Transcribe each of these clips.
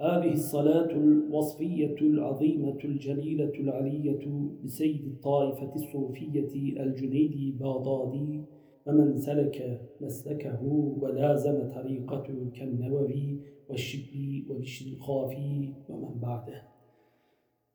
هذه الصلاة الوصفية العظيمة الجليلة العلية بسيد الطائفة الصوفية الجنيدي باضادي ومن سلك مسلكه ولازم طريقة كالنووي والشبلي وبشر الخافي ومن بعده.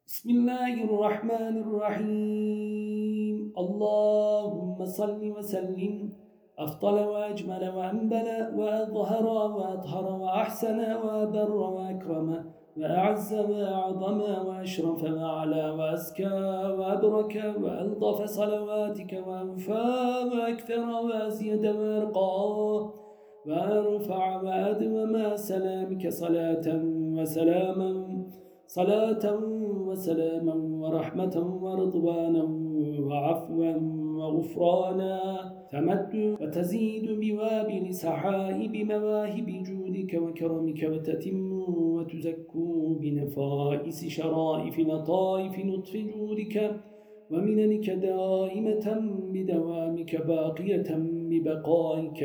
بسم الله الرحمن الرحيم. اللهم صل وسلم أفضل وأجمل وأنبل وأظهر وأطهر وأحسن وأبر وأكرم وأعز وأعظم وأشرف وأعلى وأزكى وأبرك وألطف صلواتك وأنفى وأكثر وأزيد وأرقى وأرفع وأدوم سلامك صلاة وسلاما صلاة وسلاما ورحمة ورضوانا وعفوا وغفرانا. تمد وتزيد بوابل سحائب مواهب جودك وكرمك وتتم وتزكو بنفائس شرائف لطائف نطف جودك ومننك دائمة بدوامك باقية ببقائك.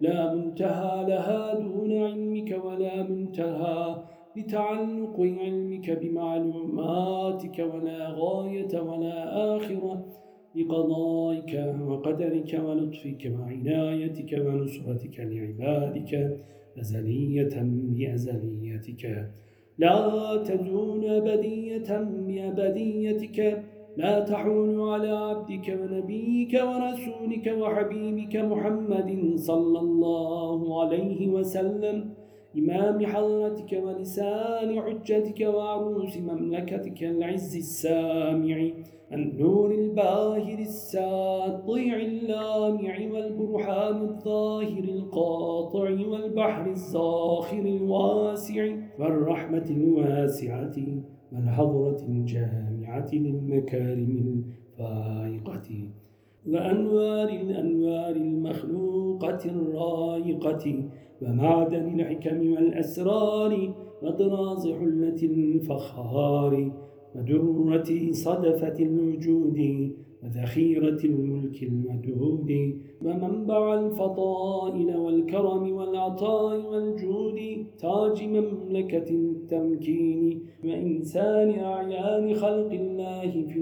لا منتهى لها دون علمك ولا منتهى لتعلق علمك بمعلوماتك ولا غاية ولا آخرة لقضائك وقدرك ولطفك وعنايتك ونصرتك لعبادك أزلية بأزليتك. لا تزول أبدية بأبديتك. لا تحول على عبدك ونبيك ورسولك وحبيبك محمد صلى الله عليه وسلم. إمام حضرتك ولسان حجتك وعروس مملكتك العز السامع النور الباهر الساطع اللامع والبرهان الظاهر القاطع والبحر الزاخر الواسع والرحمة الواسعة والحضرة الجامعة للمكارم الفائقة. وأنوار الأنوار المخلوقة الرائقة. ومعدن الحكم والأسرار وطراز حلة الفخار. ودرة صدفة الوجود وذخيرة الملك المدود ومنبع الفضائل والكرم والعطاء والجود. تاج مملكة التمكين. وإنسان أعيان خلق الله في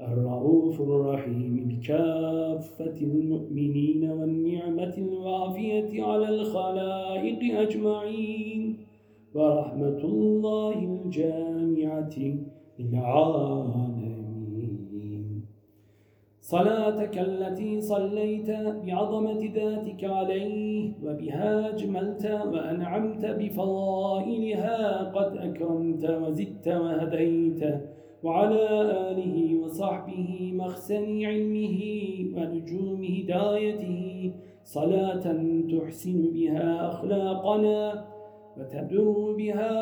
الرؤوف الرحيم بكافة المؤمنين والنعمة الوافية على الخلائق أجمعين. ورحمة الله الجامعة للعالمين. صلاتك التي صليت بعظمة ذاتك عليه وبها أجملت وأنعمت بفضائلها قد أكرمت وزدت وهديت وعلى آله وصحبه مخسن علمه ونجوم هدايته صلاة تحسن بها أخلاقنا وتدر بها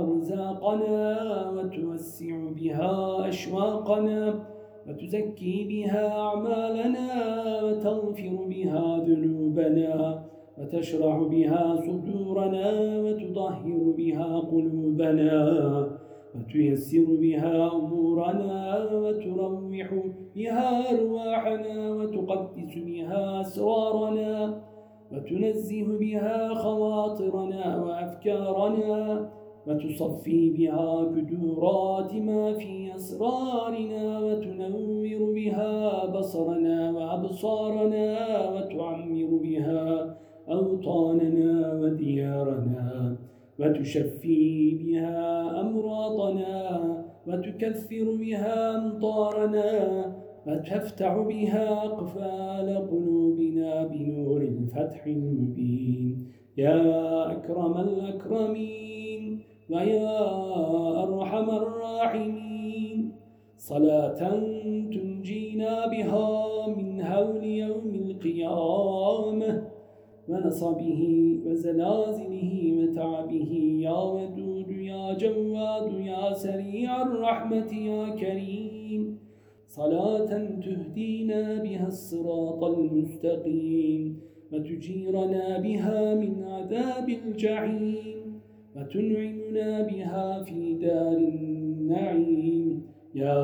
أرزاقنا وتوسع بها أشواقنا وتزكي بها أعمالنا وتغفر بها ذنوبنا وتشرح بها صدورنا وتطهر بها قلوبنا وتيسر بها أمورنا وتروح بها أرواحنا وتقدس بها أسرارنا وتنزه بها خواطرنا وأفكارنا وتصفي بها كدورات ما في أسرارنا وتنور بها بصرنا وأبصارنا وتعمر بها أوطاننا وديارنا وتشفي بها أمراضنا وتكثر بها أمطارنا وتفتح بها أقفال قلوبنا بنور الفتح المبين. يا أكرم الأكرمين ويا أرحم الراحمين. صلاة تنجينا بها ونصبه وزلازله وتعبه. يا ودود يا جواد يا سريع الرحمة يا كريم صلاة تهدينا بها الصراط المستقيم. وتجيرنا بها من عذاب الجحيم. وتنعمنا بها في دار النعيم. يا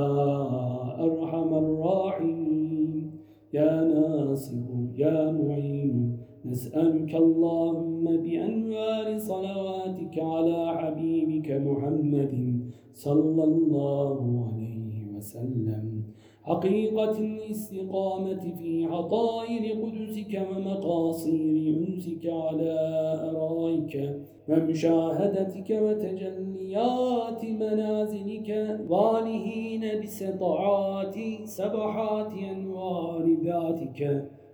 أرحم الراحمين. يا ناصر يا معين. نسألك اللهم بأنوار صلواتك على حبيبك محمد صلى الله عليه وسلم. حقيقة الاستقامة في عطائر قدسك ومقاصير أنسك على أرائك ومشاهدتك وتجليات منازلك. والهين بسطعات سبحات أنوار ذاتك.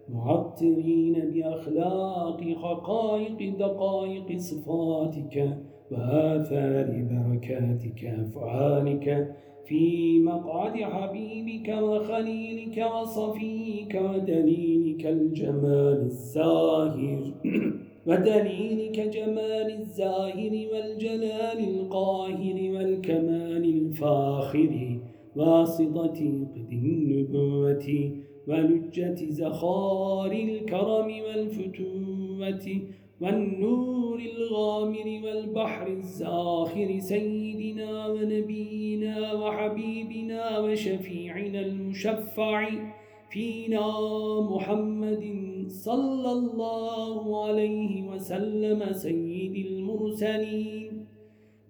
معطرين بأخلاق حقائق دقائق صفاتك وآثار بركاتك أفعالك في مقعد حبيبك وخليلك وصفيك ودليلك الجمال الزاهر. ودليلك جمال الزاهر والجلال القاهر والكمال الفاخر. واسطة قد النبوة ولجة زخار الكرم والفتوة والنور الغامر والبحر الزاخر سيدنا ونبينا وحبيبنا وشفيعنا المشفع فينا محمد صلى الله عليه وسلم سيد المرسلين.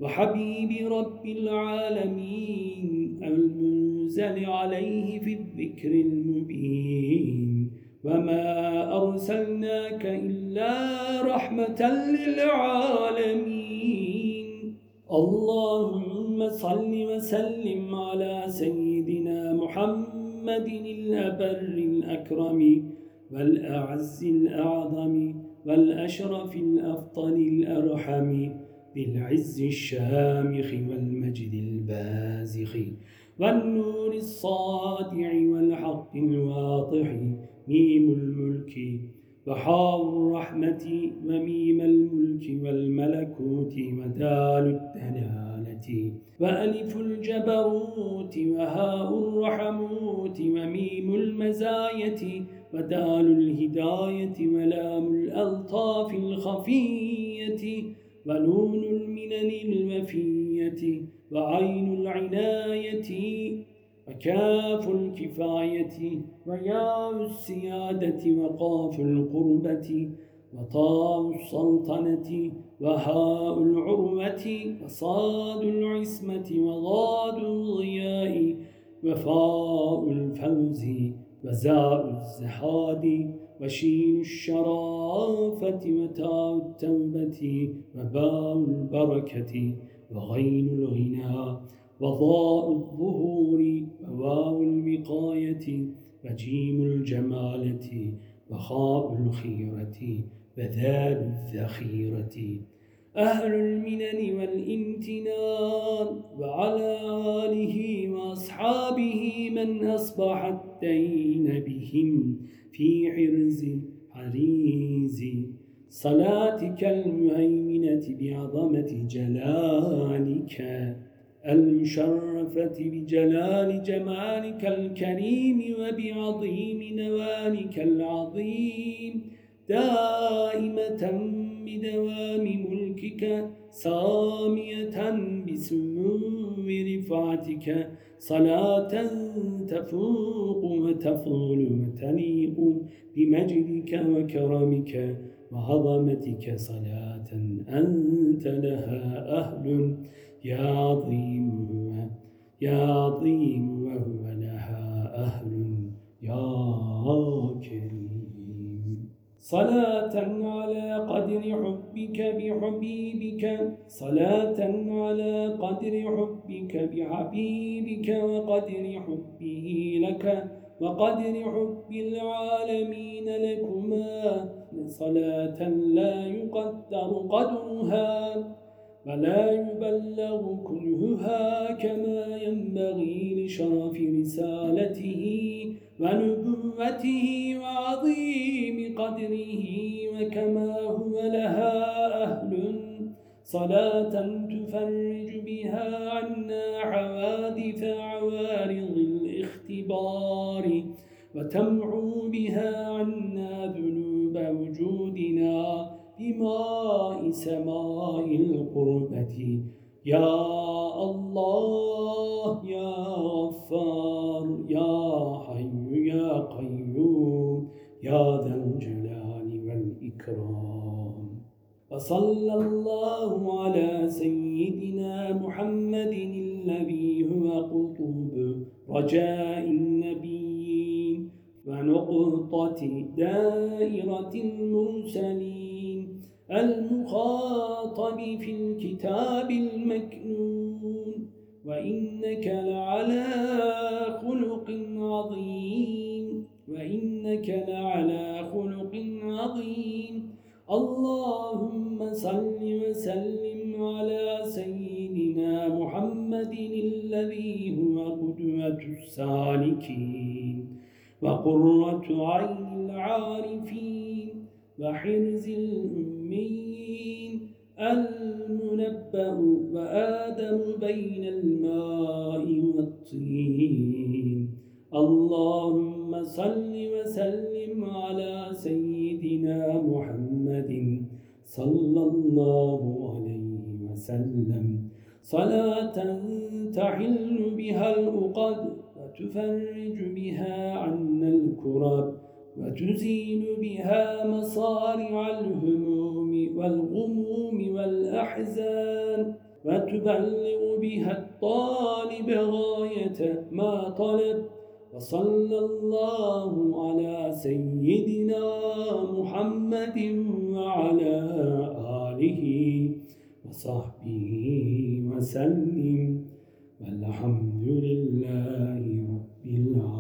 وحبيب رب العالمين المنزل عليه في الذكر المبين وما أرسلناك إلا رحمة للعالمين. اللهم صل وسلم على سيدنا محمد الأبر الأكرم والأعز الأعظم والأشرف الأفضل الأرحم. بالعز الشامخ والمجد البازخ والنور الصادع والحق الواضح ميم الملك وحاء الرحمة وميم الملك والملكوت ودال الدلالة وألف الجبروت وهاء الرحموت وميم المزاية ودال الهداية ولام الألطاف الخفية ونون المنن الوفية وعين العناية وكاف الكفاية وياء السيادة وقاف القربة وطاء السلطنة وهاء العروة وصاد العصمة وضاد الضياء وفاء الفوز وزاء الزهاد وشين الشرافة وتاء التوبة وباء البركة وغين الغنى وضاء الظهور وواو الوقاية وجيم الجمالة وخاء الخيرة وذال الذخيرة. أهل المنن والامتنان وعلى من أصبح الدين بهم في عرز حريز. صلاتك المهيمنة بعظمة جلالك المشرفة بجلال جمالك الكريم وبعظيم نوالك العظيم. دائمة بدوام ملكك سامية بسمو رفعتك. صلاة تفوق وتفول وتليق بمجدك وكرمك وعظمتك. صلاة أنت لها أهل. يا عظيم يا عظيم وهو لها أهل. يا صلاة على قدر حبك بحبيبك صلاة على قدر حبك بحبيبك وقدر حبه لك وقدر حب العالمين لكما. صلاة لا يقدر قدرها. ولا يبلغ كلها كما ينبغي لشرف رسالته ونبوته وعظيم قدره وكما هو لها أهل صلاة تفرج بها عنا حوادث عوارض الاختبار وتمعو بها عنا ذنوب وجودنا بماء سماء القربة. يا الله يا غفار يا حي يا قيوم يا ذا الجلال وصلى الله على سيدنا محمد الذي هو قطب رجاء النبيين ونقطة دائرة المرسلين. المخاطب في الكتاب المكنون وإنك لعلى خلق عظيم وإنك لعلى خلق عظيم. اللهم صل وسلم على سيدنا محمد الذي هو قدوة السالكين وقرة عين العارفين. وحرز الأمين المنبأ وآدم بين الماء والطين. اللهم صل وسلم على سيدنا محمد صلى الله عليه وسلم. صلاة تحل بها الأقد وتفرج بها عنا الكرب. وتزيل بها مصارع الهموم والغموم والأحزان وتبلغ بها الطالب غاية ما طلب وصلى الله على سيدنا محمد وعلى آله وصحبه وسلم. والحمد لله رب العالمين.